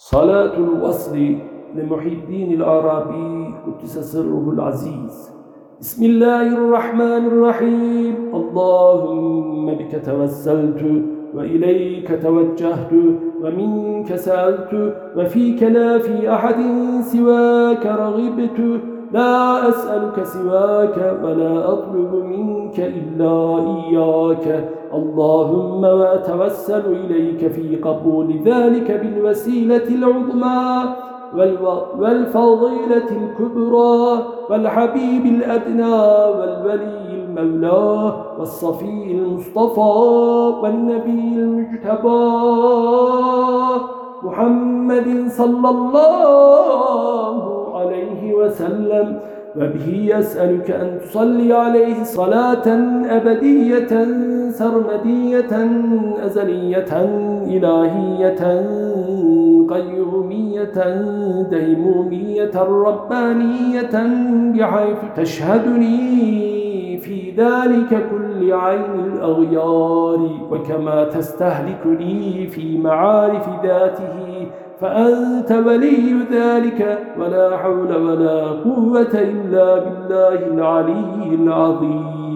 صلاة الوصل لمحي الدين العربي قدس سره العزيز. بسم الله الرحمن الرحيم. اللهم بك توسلت وإليك توجهت ومنك سألت وفيك لا في أحد سواك رغبت لا أسألك سواك ولا أطلب منك إلا إياك. اللهم وأتوسل إليك في قبول ذلك بالوسيلة العظمى والفضيلة الكبرى والحبيب الأدنى والولي المولى والصفي المصطفى والنبي المجتبى. محمد صلى الله عليه وسلم وبه يسألك أن تصلي عليه صلاة أبدية سرمدية أزلية إلهية قيومية ديمومية ربانية بحيث تشهدني في ذلك كل عين الأغيار وكما تستهلكني في معارف ذاته فأنت ولي ذلك ولا حول ولا قوة إلا بالله العلي العظيم.